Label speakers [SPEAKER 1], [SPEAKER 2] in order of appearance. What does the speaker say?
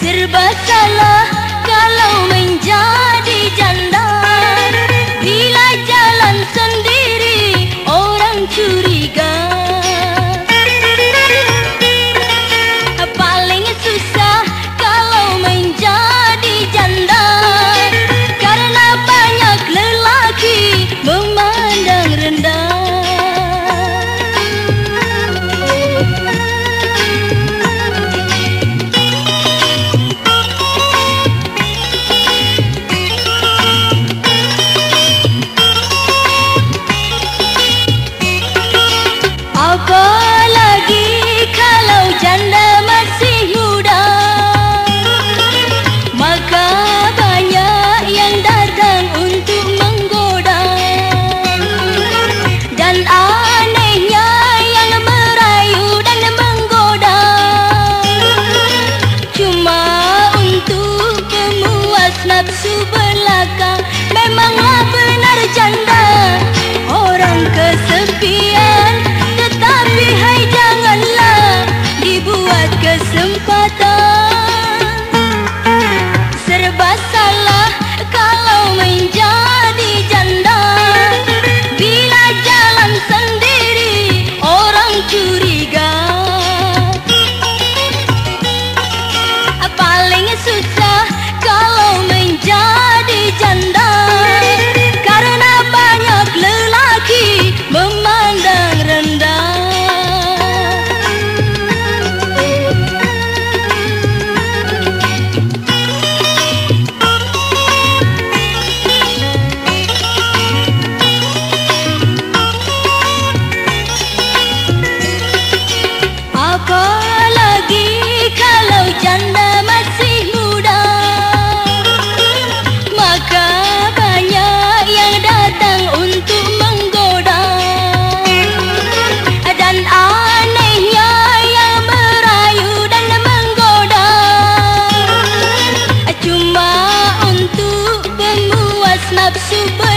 [SPEAKER 1] Serba salah kalau menjadi sempat super